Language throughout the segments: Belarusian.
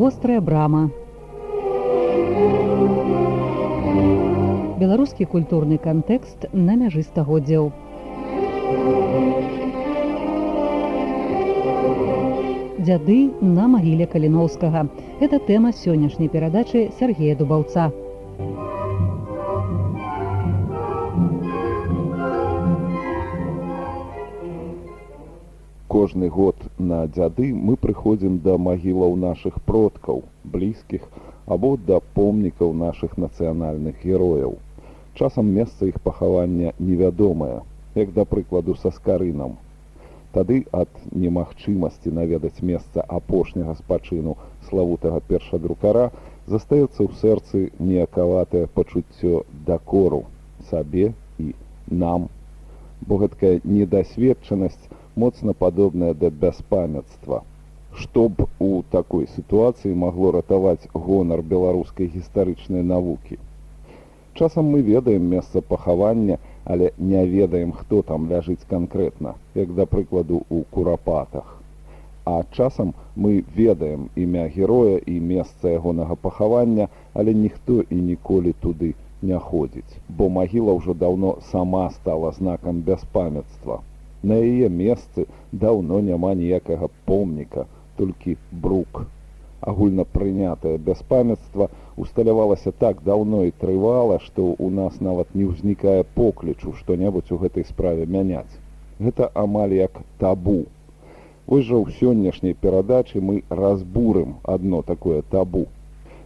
вострая брама. Беларускі культурны кантэкст на мяжы стагоддзяў. Дзяды на магіле каліноўскага это тэма сённяшняй перадачы Сергея дубаўца кожны год на дзяды мы прыходзім да магілаў нашых продкаў блізкіх або да помнікаў нашых нацыянальных герояў. Часам месца іх пахавання невядомае як да прыкладу са скарынам. Тады ад немагчымасці наведаць месца апошняга спачыну славутага першадрукара застаецца ў сэрцы неякаватае пачуццё дакору сабе і нам. Бо гэткая недасведчанасць моцна падобная да бяспамяцтва. Што б у такой сітуацыі магло ратаваць гонар беларускай гістарычнай навукі. Часам мы ведаем месца пахавання, але не ведаем, хто там ляжыць канкрэтна, як да прыкладу у курапатах. А часам мы ведаем імя героя і месца ягонага пахавання, але ніхто і ніколі туды не ходзіць, бо магіла ўжо даўно сама стала знакам бяспамяцтва. На яе месцы даўно няма ніякага помніка, толькі брук. Агульна прынятае бяспамяцтва усталявалася так даўно і трывала, што ў нас нават не ўзнікае поклічу што-небудзь у гэтай справе мяняць. Гэта амаль як табу. Вось жа ў сённяшняй перадачы мы разбурым адно такое табу.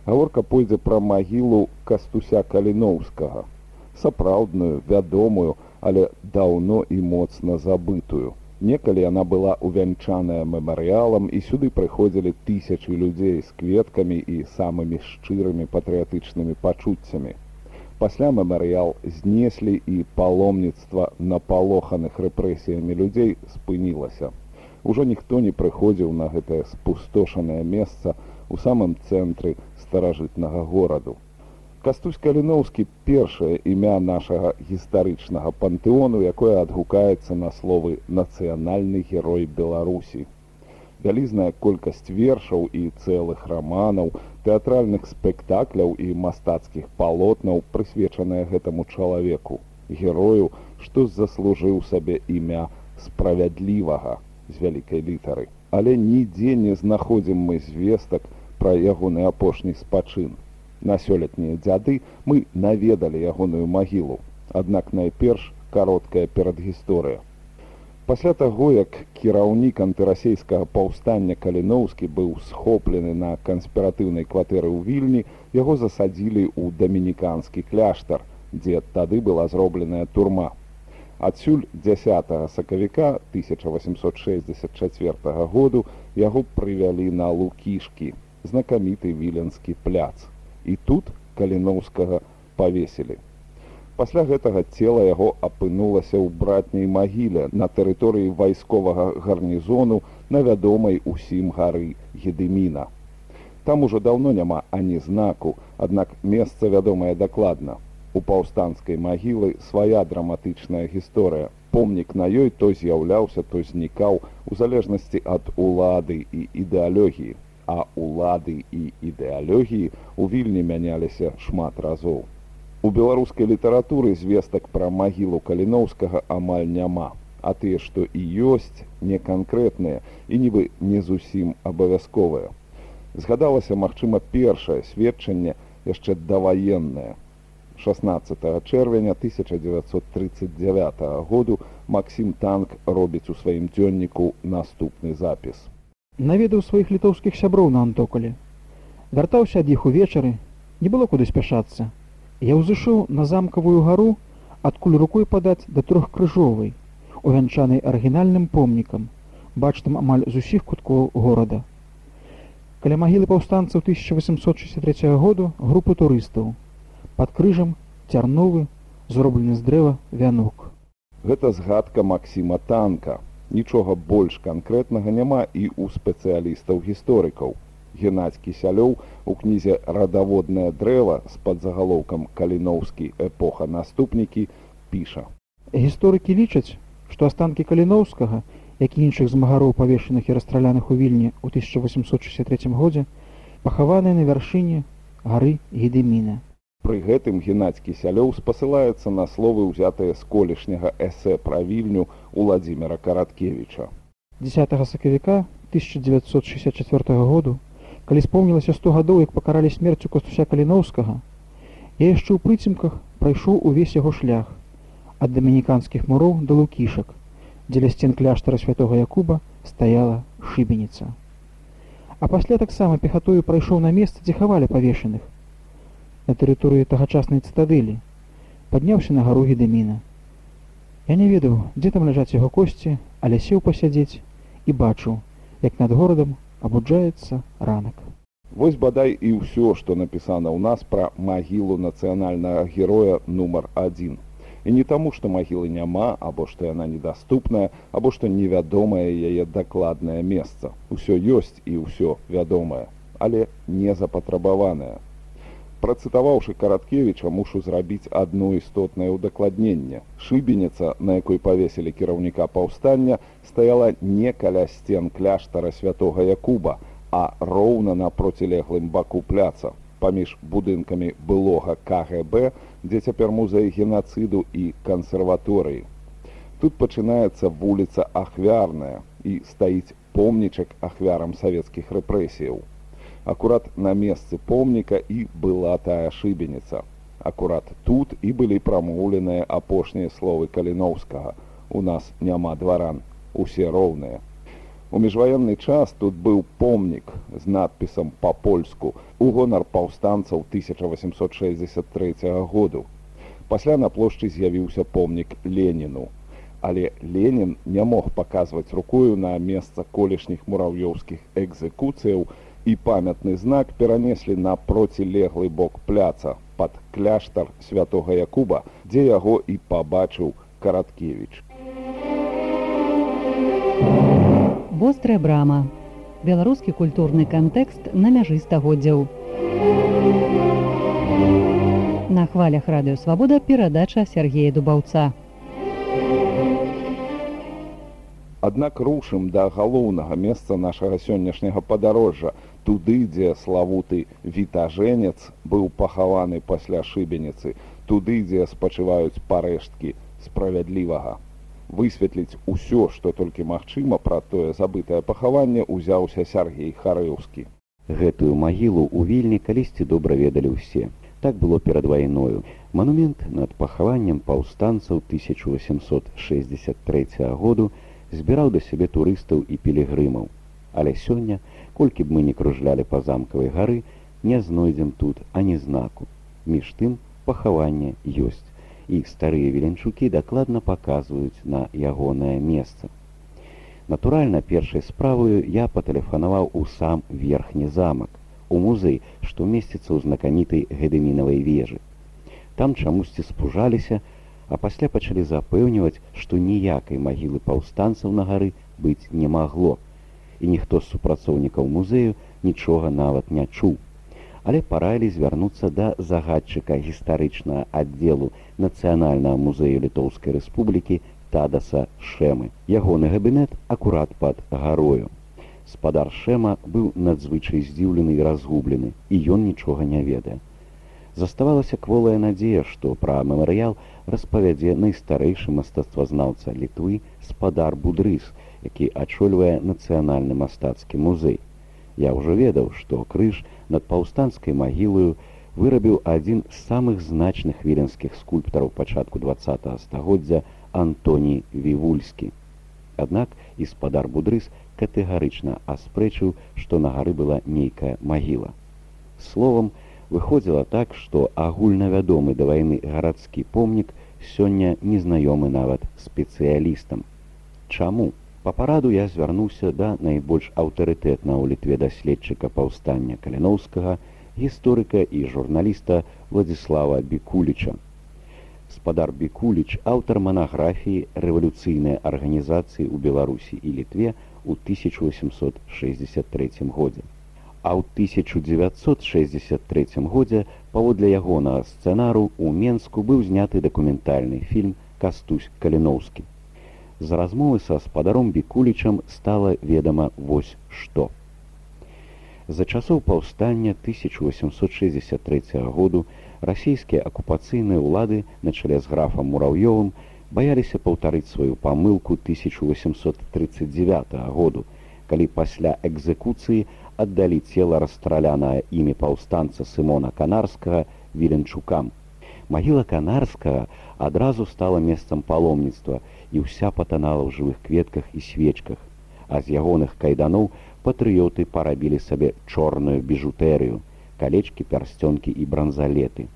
Гаворка пойдзе пра магілу кастуся каліноўскага, сапраўдную, вядомую, але даўно і моцна забытую. Некалі яна была увянчаная мемарыялам і сюды прыходзілі тысячы людзей з кветкамі і самымі шчырымі патрыятычнымі пачуццямі. Пасля мемарыял знеслі і паломніцтва напалоханых рэпрэсіямі людзей спынілася. Ужо ніхто не прыходзіў на гэтае спустошанае месца у самым цэнтры старажытнага гораду. Кастусь Каліноўскі першае імя нашага гістарычнага пантэону, якое адгукаецца на словы нацыянальны герой Беларусі. Вялізная колькасць вершаў і цэлых раманаў, тэатральных спектакляў і мастацкіх палотнаў прысвечаная гэтаму чалавеку, герою, што заслужыў сабе імя справядлівага з вялікай літары. Але нідзе не знаходзім мы звестак пра ягоны апошні спачын на сёлетнія дзяды мы наведалі ягоную магілу. Аднак найперш кароткая перадгісторыя. Пасля таго як кіраўнік антырасійскага паўстання каліноўскі быў схоплены на канспіратыўнай кватэры ў вільні яго засадзілі ў дамініканскі кляштар дзе тады была зробленая турма. Адсюль 10 сакавіка 1864 году яго прывялі на лукішкі знакаміты віленскі пляц і тут каліноўскага павесілі. Пасля гэтага цела яго апынулася ў братняй магіле на тэрыторыі вайсковага гарнізону на вядомай усім гары Гедыміна. Там ужо даўно няма ані знаку, аднак месца вядомае дакладна. У паўстанцкай магілы свая драматычная гісторыя. Помнік на ёй то з'яўляўся, то знікаў у залежнасці ад улады і ідэалогіі а улады і ідэалогіі у вільні мяняліся шмат разоў. У беларускай літаратуры звестак пра магілу каліноўскага амаль няма, а тыя, што і ёсць не канкрэтныя і нібы не зусім абавязковыя. Згадалася, магчыма, першае сведчанне яшчэ даваеннае. 16 чэрвеня 1939 году Макссім танк робіць у сваім дзённіку наступны запіс наведаў сваіх літоўскіх сяброў на антоколе. Вяртаўся ад іх увечары не было куды спяшацца. Я ўзышоў на замкавую гару адкуль рукой падаць да трох крыжовай увянчанай арыгінальным помнікам бачтам амаль з усіх куткоў горада. Каля магілы паўстанцаў 1863 году групы турыстаў. Под крыжам цярновы зроблены з дрэва вянок. Гэта згадка Масіма танка нічога больш канкрэтнага няма і ў спецыялістаў гісторыкаў. Геннадзь кісялёў у кнізе радаводнае дрэва з падзагалоўкам каліноўскі эпоха наступнікі піша. Гісторыкі лічаць, што астанкі каліноўскага як і іншых змагароў павешаных і расстраляных у вільні ў 1863 годзе пахаваныя на вяршыні гары гедеміна Пры гэтым геннадзькі сялёў спасылаецца на словы ўзятыя з колішняга эсэ пра вільню Уладзіміра караткевіча. 10 сакавіка 1964 году калі спомнілася 100 гадоў як пакаралі смерцю костуся каліноўскага я яшчэ ў прыцемках прайшоў увесь яго шлях ад дамініканскіх муроў да лукішак дзеля сцен кляштара святого якуба стаяла шыбеніца. А пасля таксама пехатою прайшоў на месца дзе хавалі павешаных на тэрыторыі тагачаснай цытадылі падняўся на гару гедаміна я не ведаў дзе там ляжаць яго косці але сеў пасядзець і бачыў як над горадам абуджаецца ранак. Вось бадай і ўсё, што напісана ў нас пра магілу нацыянальнага героя нумар адзін. І не таму, што магілы няма, або што яна недаступная, або што невядомае яе дакладнае месца. Усё ёсць і ўсё вядомае, але не запатрабаванае. Працытаваўшы караткевіча мушу зрабіць адно істотнае ўдакладненне. Шыбеніца, на якой павесілі кіраўніка паўстання, стаяла не каля сцен кляштара святого Якуба, а роўна на процілеглым баку пляца, паміж будынкамі былога КГБ, дзе цяпер музей генацыду і кансерваторыі. Тут пачынаецца вуліца ахвярная і стаіць помнічак ахвярам савецкіх рэпрэсіяў акурат на месцы помніка і была тая шыбеніца. Акурат тут і былі прамоўленыя апошнія словы каліноўскага. У нас няма дваран, усе роўныя. У міжваенны час тут быў помнік з надпісам па-польску у гонар паўстанцаў 1863 году. Пасля на плошчы з'явіўся помнік Леніну. Але Ленін не мог паказваць рукою на месца колішніх мураўёўскіх экзекуцыяў, і памятны знак перанеслі на процілеглы бок пляца пад кляштар святого Якуба, дзе яго і пабачыў караткевіч. Вострая брама. Беларускі культурны кантэкст на мяжы стагоддзяў. На хвалях радыёвабода перадача Сергея Дубаўца. Аднак рушым да галоўнага месца нашага сённяшняга падарожжа, туды, дзе славуты вітажэнец быў пахаваны пасля шыбеніцы, туды, дзе спачываюць парэшткі справядлівага. Высветліць усё, што толькі магчыма пра тое забытае пахаванне ўзяўся Сергей Харэўскі. Гэтую магілу ў вільні калісьці добра ведалі ўсе. Так было перад вайною. Манумент над пахаваннем паўстанцаў 1863 году, збіраў да сябе турыстаў і пілігрымаў. Але сёння, колькі б мы не кружлялі па замкавай гары, не знойдзем тут ані знаку. Між тым пахаванне ёсць. І старыя веленчукі дакладна паказваюць на ягонае месца. Натуральна, першай справаю я патэлефанаваў у сам верхні замак, у музей, што месціцца ў знакамітай гэдымінавай вежы. Там чамусьці спужаліся, а пасля пачалі запэўніваць, што ніякай магілы паўстанцаў на гары быць не магло. І ніхто з супрацоўнікаў музею нічога нават не чуў. Але параілі звярнуцца да загадчыка гістарычнага аддзелу нацыянальнага музею літоўскай рэспублікі Тадаса Шэмы. Ягоны габінет акурат пад гарою. Спадар Шэма быў надзвычай здзіўлены і разгублены, і ён нічога не ведае. Заставалася кволая надзея, што пра мемарыял распавядзе найстарэйшы мастацтвазнаўца літвы спадар будрыс, які ачольвае нацыянальны мастацкі музей. Я ўжо ведаў, што крыж над паўстанцкай магілаю вырабіў адзін з самых значных віленскіх скульптараў пачатку два стагоддзя Антоні Вівульскі. Аднак і спадар будрыс катэгарычна аспрэчыў, што на гары была нейкая магіла. Словам, выходзіла так, што агульнавядомы да вайны гарадскі помнік сёння незнаёмы нават спецыялістам. Чаму? Па параду я звярнуўся да найбольш аўтарытэтна ў літве даследчыка паўстання каляноўскага, гісторыка і журналіста Владзіслава Бкуліча. Спадар Бкуліч аўтар манаграфіі рэвалюцыйнай арганізацыі ў Беларусі і літве ў 1863 годзе а ў 1963 годзе паводле ягонага сцэнару ў Менску быў зняты дакументальны фільм Кастусь Каліноўскі. З размовы са спадаром бікулічам стала ведама вось што. За часоў паўстання 1863 году расійскія акупацыйныя ўлады на чале з графам мураўёвым баяліся паўтарыць сваю памылку 1839 году, калі пасля экзекуцыі аддалі цела расстралянае імі паўстанца Сымона канарскага віленчукам. Магіла канарскага адразу стала месцам паломніцтва і ўся патанала ў жывых кветках і свечках, а з ягоных кайданоў патрыёты парабілі сабе чорную біжутэрыю, калечкі пярсцёнкі і бранзалеты.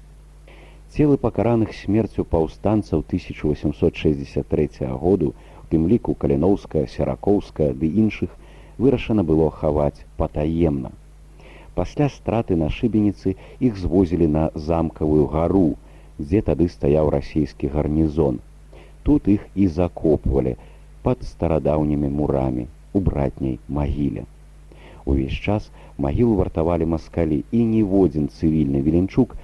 Целы пакараных смерцю паўстанцаў 1863 году, у тым ліку каліноўская, серакоўская ды іншых вырашана было хаваць патаемна. Пасля страты на шыбеніцы іх звозілі на замкавую гару, дзе тады стаяў расійскі гарнізон. Тут іх і закопвалі пад старадаўнімі мурамі у братняй магіле. Увесь час магілу вартавалі маскалі і ніводзін цывільны віленчук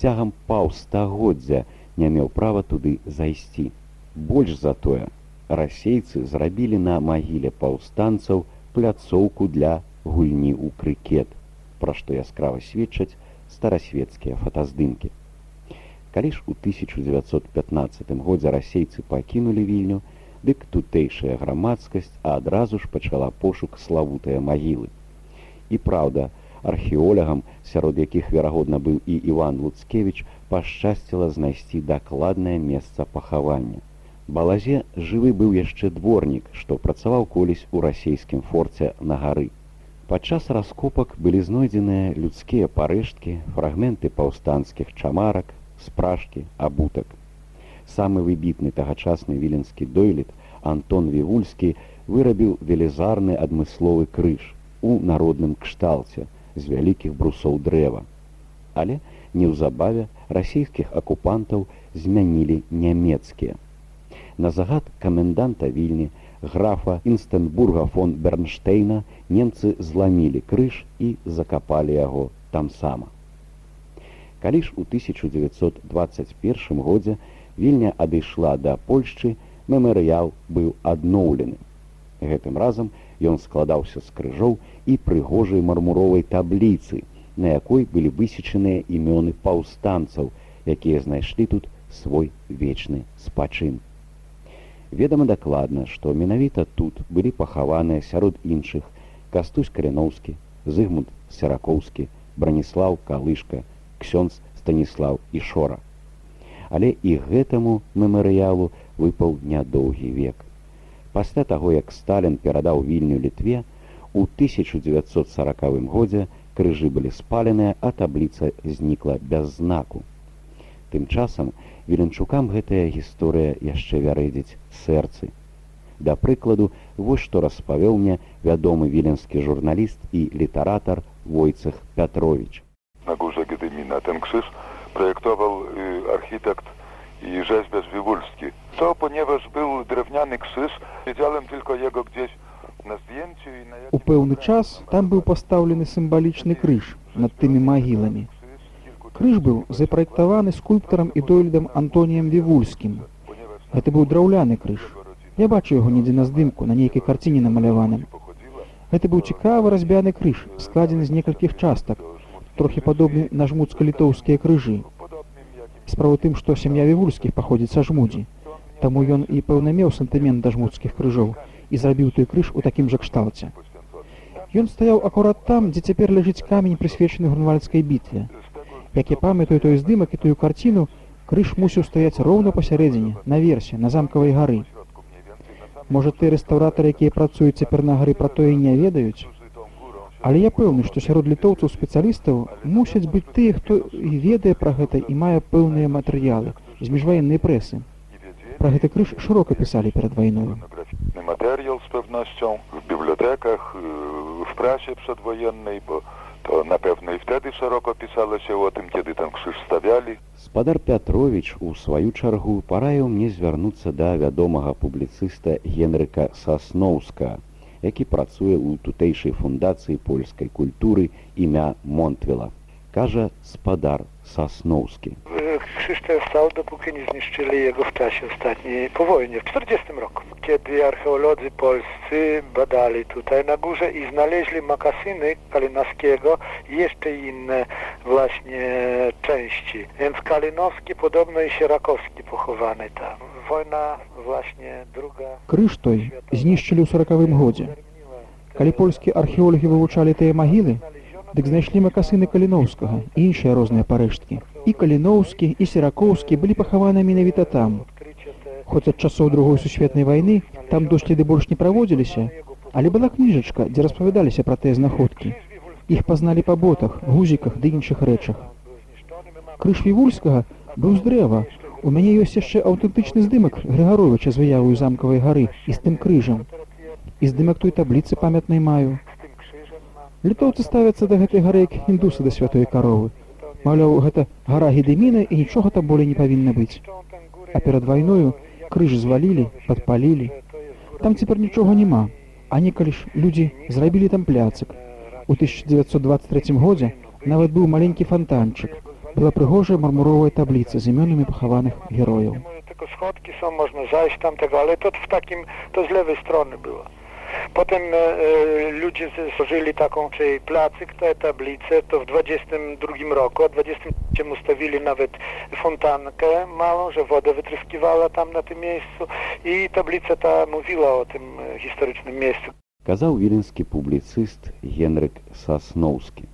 цягам паўстагоддзя не меў права туды зайсці. Больш за тое, расейцы зрабілі на магіле паўстанцаў пляцоўку для гульні ў крыкет, пра што яскрава сведчаць старасветскія фотаздымкі. Калі ж у 1915 годзе расейцы пакінулі вільню, дык тутэйшая грамадскасць адразу ж пачала пошук славутыя магілы. І праўда, археолягам, сярод якіх верагодна быў і Іван Луцкевіч, пашчасціла знайсці дакладнае месца пахавання. Балазе жывы быў яшчэ дворнік, што працаваў колісь у расійскім форце на гары. Падчас раскопак былі знойдзеныя людскія парэшткі, фрагменты паўстанцкіх чамарак, спражкі, абутак. Самы выбітны тагачасны віленскі дойлет Антон Вівульскі вырабіў велізарны адмысловы крыж у народным кшталце, з вялікіх брусоў дрэва. Але неўзабаве расійскіх акупантаў змянілі нямецкія. На загад каменданта вільні графа Інстэнбурга фон Бернштейна немцы зламілі крыж і закапалі яго там сама. Калі ж у 1921 годзе вільня адышла да Польшчы, мемарыял быў адноўлены. Гэтым разам ён складаўся з крыжоў і прыгожай мармуровай табліцы, на якой былі высечаныя імёны паўстанцаў, якія знайшлі тут свой вечны спачын. Ведама дакладна, што менавіта тут былі пахаваныя сярод іншых кастусь каряноўскі, зыгмунд серакоўскі, браніслав калышка, ксёнз станіслав і шора. Але і гэтаму мемарыялу выпаў нядоўгі век. Пасля таго, як Сталін перадаў вільню літве, у 1940 годзе крыжы былі спаленыя, а табліца знікла без знаку. Тым часам віленчукам гэтая гісторыя яшчэ вярэдзіць сэрцы. Да прыкладу, вось што распавёў мне вядомы віленскі журналіст і літаратар Войцах Пятрович. На гórze Gdymina ten krzyż projektował y, architekt i rzeźbiarz Wiwulski. To ponieważ był drewniany krzyż, wiedziałem tylko jego gdzieś na zdjęciu i na У пэўны час там быў пастаўлены сімвалічны крыж над тымі магіламі. Крыж быў запраектаваны скульптарам і дойлідам Антоніем Вівульскім. Гэта быў драўляны крыж. Я бачу яго недзе на здымку на нейкай карціне намаляваным. Гэта быў цікавы разбяны крыж, складзены з некалькіх частак, трохі падобны на жмуцка-літоўскія крыжы. Справа тым, што сям'я вівульскіх паходзіць са жмудзі. Таму ён і пэўна меў сантымент да жмуцкіх крыжоў і зрабіў той крыж у такім жа кшталце. Ён стаяў акурат там, дзе цяпер ляжыць камень прысвечаны грунвальдскай бітве. Як я памятаю той здымак і тую карціну, крыж мусіў стаяць роўна пасярэдзіне, наверсе, на замкавай гары. Можа, ты рэстаўратары, якія працуюць цяпер на гары пра тое не ведаюць. Але я пэўны, што сярод літоўцаў спецыялістаў мусяць быць тыя, хто і ведае пра гэта і мае пэўныя матэрыялы з міжваеннай прэсы. Пра гэты крыж шырока пісалі перад вайною. W bibliotekach, y, w prasie przedwojennej, bo to na pewno i wtedy szeroko pisało się o tym, kiedy ten krzyż stawiali. Спадар Пятрович у сваю чаргу параіў мне звярнуцца да вядомага публіцыста Генрыка Сасноўска, які працуе ў тутэйшай фундацыі польскай культуры імя Монтвела. Кажа спадар Сасноўскі. Y, Krzysztof stał, dopóki nie zniszczyli jego w czasie ostatniej po wojnie, w 40 roku. Kiedy archeolodzy polscy badali tutaj na górze i znaleźli makasyny Kalinowskiego i jeszcze inne właśnie części. Więc Kalinowski podobno i Sierakowski pochowany tam. Wojna właśnie druga... Крыж той знішчылі ў сорокавым годзе. Калі польскія археолагі вывучалі тыя магілы, дык знайшлі макасыны каліноўскага і іншыя розныя парэшткі. І каліноўскі і серакоўскі былі пахаваны менавіта там. Хоць ад часоў другой сусветнай вайны там доследы больш не праводзіліся, але была кніжачка, дзе распавядаліся пра тыя знаходкі. Іх пазналі па ботах, гузіках ды іншых рэчах. Крыж вівульскага быў з дрэва. У мяне ёсць яшчэ аўтэнтычны здымак Грыгаровича з выявою замкавай гары і з тым крыжам. І здымак той табліцы памятнай маю. Літоўцы ставяцца да гэтай гары як індусы да святой каровы. Маўляў, гэта гара гедеміна і нічога там болей не павінна быць. А перад вайною крыж звалілі, падпалілі. Там цяпер нічога няма. А некалі ж людзі зрабілі там пляцык. У 1923 годзе нават быў маленькі фонтанчык. Была прыгожая мармуровая табліца з імёнамі пахаваных герояў. Tylko schodki są, można zajść tam tego, ale to w takim, to z lewej strony było. Potem e, e, ludzie stworzyli taką, czyli placyk, te tablice, to w 22 roku, a w 23 ustawili nawet fontankę małą, że woda wytryskiwała tam na tym miejscu i tablica ta mówiła o tym historycznym miejscu. казаў віленскі публіцыст Генрык Сасноўскі.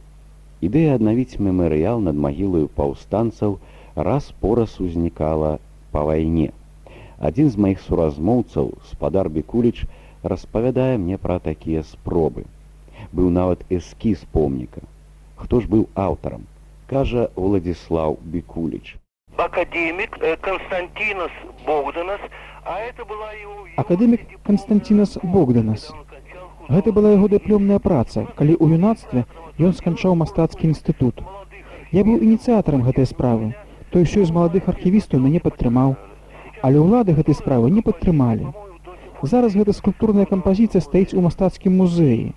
Ідэя аднавіць мемарыял над магілаю паўстанцаў раз пораз узнікала па вайне. Адзін з маіх суразмоўцаў, спадар Бекуліч, распавядае мне пра такія спробы. Быў нават эскіз помніка. Хто ж быў аўтарам? кажа Владзіслаў Бекуліч. Академик э, Константинос Богданас, а это была его... Акадэмік Канстантінас Богданас. Гэта была яго дыплёмная праца, калі ў юнацтве ён сканчаў мастацкі інстытут. Я быў ініцыятарам гэтай справы. Той ўсё з маладых архівістаў мяне падтрымаў, але ўлады гэтай справы не падтрымалі. Зараз гэта скульптурная кампазіцыя стаіць у мастацкім музеі.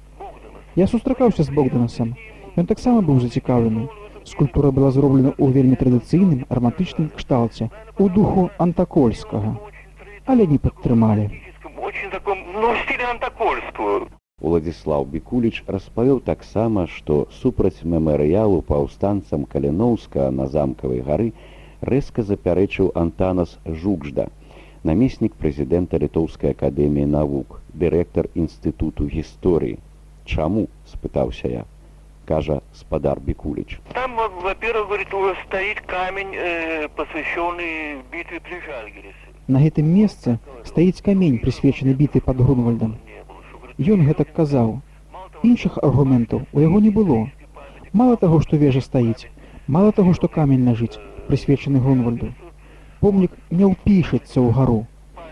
Я сустракаўся з Богданасам. Ён таксама быў зацікаўлены. Скульптура была зроблена ў вельмі традыцыйным арматычным кшталце у духу антакольскага, але не падтрымалі. Ну, в стиле антокольского. Уладзіслаў Бекуліч распавёў таксама, што супраць мемарыялу паўстанцам Каліноўска на замкавай гары рэзка запярэчыў Антанас Жукжда, намеснік прэзідэнта літоўскай акадэміі навук, дырэктар інстытуту гісторыі. Чаму спытаўся я, кажа спадар Бекуліч. Там, во- во-первых, говорит, стоит камень, э, посвященный битве при Жальгерисе. На гэтым месцы стаіць камень, прысвечаны біты пад Грунвальдам. Ён гэтак казаў. Іншых аргументаў у яго не было. Мала таго, што вежа стаіць, мала таго, што камень ляжыць, прысвечаны Грунвальду. Помнік не ўпішацца ў гару.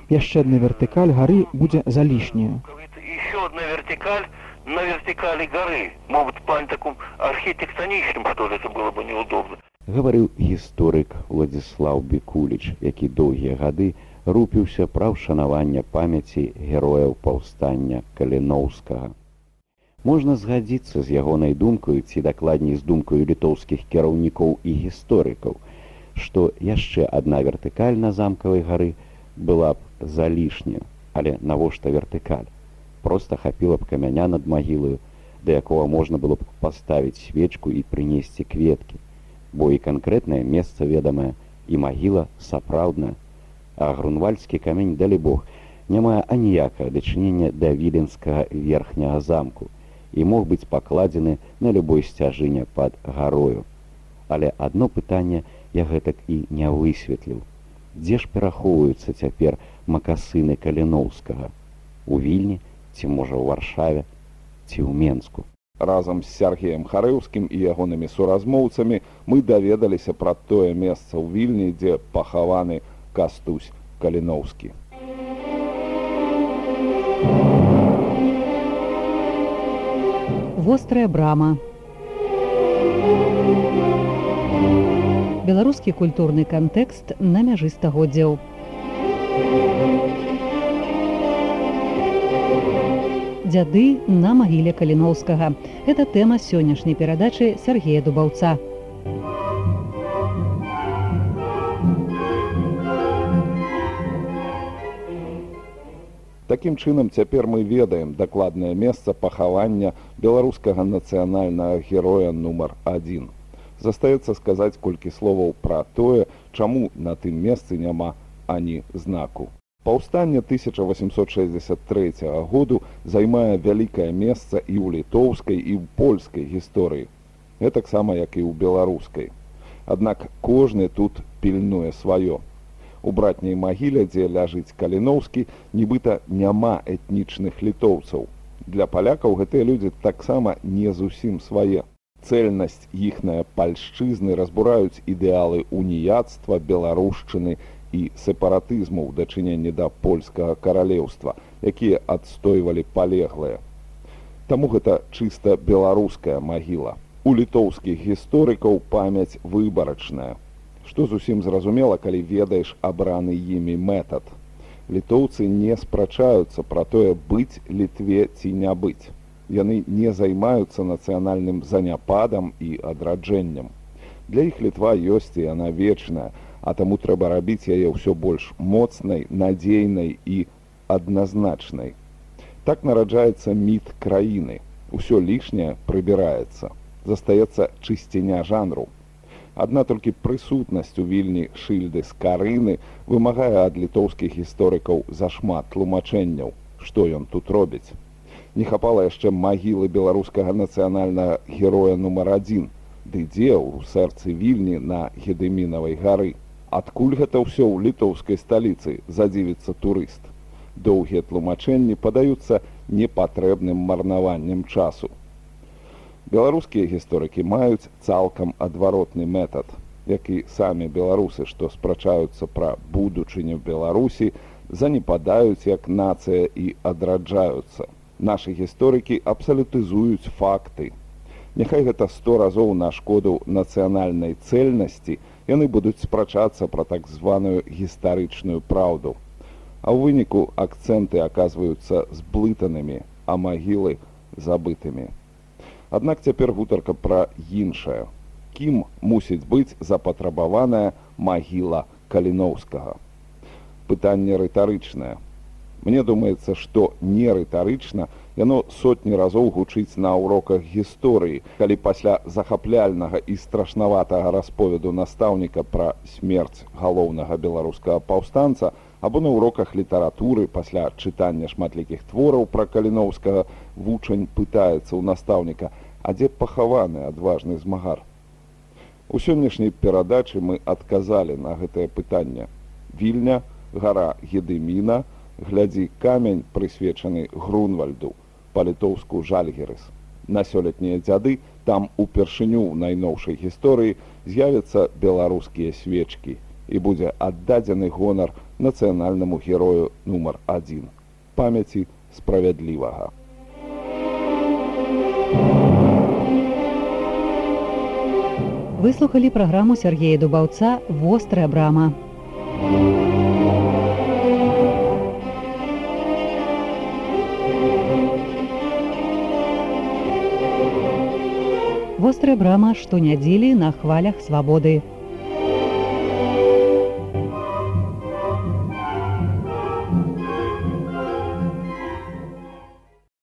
Яшчэ адна вертыкаль гары будзе залішняю. Еще одна вертикаль на вертикали горы. Могут в плане таком архитектоничном, что ли, это было бы неудобно. гаварыў гісторык Владзіслаў Бекуліч, які доўгія гады рупіўся пра ўшанавання памяці герояў паўстання каліноўскага. Можна згадзіцца з ягонай думкаю ці дакладней з думкаю літоўскіх кіраўнікоў і гісторыкаў, што яшчэ адна вертыкаль на замкавай гары была б залішняю, але навошта вертыкаль. Проста хапіла б камяня над магілаю, да якога можна было б паставіць свечку і прынесці кветкі бо і канкрэтнае месца ведамае і магіла сапраўдная, а грунвальскі камень далі Бог не мае аніякага дачынення да віленскага верхняга замку і мог быць пакладзены на любой сцяжыне пад гарою. Але адно пытанне я гэтак і не высветліў. Дзе ж перахоўваюцца цяпер макасыны каліноўскага? У вільні ці можа ў варшаве ці ў менску. Разам з Сергеем Харэўскім і ягонымі суразмоўцамі мы даведаліся пра тое месца ў вільні, дзе пахаваны кастусь каліноўскі. Вострая брама. беларускі культурны кантэкст на мяжы стагоддзяў. Дзяды на магіле каліноўскага. Гэта тэма сённяшняй перадачы Сергея Дубаўца. Такім чынам цяпер мы ведаем дакладнае месца пахавання беларускага нацыянальнага героя нумар 1. Застаецца сказаць колькі словаў пра тое, чаму на тым месцы няма ані знаку. Паўстанне 1863 году займае вялікае месца і ў літоўскай і ў польскай гісторыі. Гэтаксама як і ў беларускай. Аднак кожны тут пільнуе сваё. У братняй магіле, дзе ляжыць каліноўскі, нібыта няма этнічных літоўцаў. Для палякаў гэтыя людзі таксама не зусім свае. Цэльнасць іхныя пальшчызны разбураюць ідэалы уніяцтва беларушчыны і сепаратызму ў дачыненні да польскага каралеўства, якія адстойвалі палеглыя. Таму гэта чыста беларуская магіла. У літоўскіх гісторыкаў памяць выбарачная. Што зусім зразумела, калі ведаеш абраны імі метад. Літоўцы не спрачаюцца пра тое быць літве ці не быць. Яны не займаюцца нацыянальным заняпадам і адраджэннем. Для іх літва ёсць і яна вечная, а таму трэба рабіць яе ўсё больш моцнай, надзейнай і адназначнай. Так нараджаецца міт краіны. Усё лішняе прыбіраецца. Застаецца чысціня жанру. Адна толькі прысутнасць у вільні шыльды з карыны вымагае ад літоўскіх гісторыкаў зашмат тлумачэнняў, што ён тут робіць. Не хапала яшчэ магілы беларускага нацыянальнага героя нумар адзін, ды дзе ў сэрцы вільні на гедымінавай гары адкуль гэта ўсё ў літоўскай сталіцы задзівіцца турыст. Доўгія тлумачэнні падаюцца непатрэбным марнаваннем часу. Беларускія гісторыкі маюць цалкам адваротны метад, як і самі беларусы, што спрачаюцца пра будучыню Беларусі, занепадаюць як нацыя і адраджаюцца. Нашы гісторыкі абсалютызуюць факты. Няхай гэта сто разоў на шкоду нацыянальнай цэльнасці, яны будуць спрачацца пра так званую гістарычную праўду. А ў выніку акцэнты аказваюцца зблытанымі, а магілы забытымі. Аднак цяпер гутарка пра іншае. Кім мусіць быць запатрабаваная магіла каліноўскага. Пытанне рытарычнае. Мне думаецца, што не рытарычна, яно сотні разоў гучыць на уроках гісторыі, калі пасля захапляльнага і страшнаватага расповеду настаўніка пра смерць галоўнага беларускага паўстанца, або на уроках літаратуры пасля чытання шматлікіх твораў пра каліноўскага вучань пытаецца ў настаўніка, а дзе пахаваны адважны змагар. У сённяшняй перадачы мы адказалі на гэтае пытанне. Вільня, гара Гедыміна, глядзі камень прысвечаны грунвальду па-літоўску жальгерыс. На сёлетнія дзяды там упершыню найноўшай гісторыі з'явяцца беларускія свечкі і будзе аддадзены гонар нацыянальнаму герою нумар адзін памяці справядлівага. Выслухалі праграму сергея дубаўца вострая брама вострая брама штонядзелі на хвалях свабоды.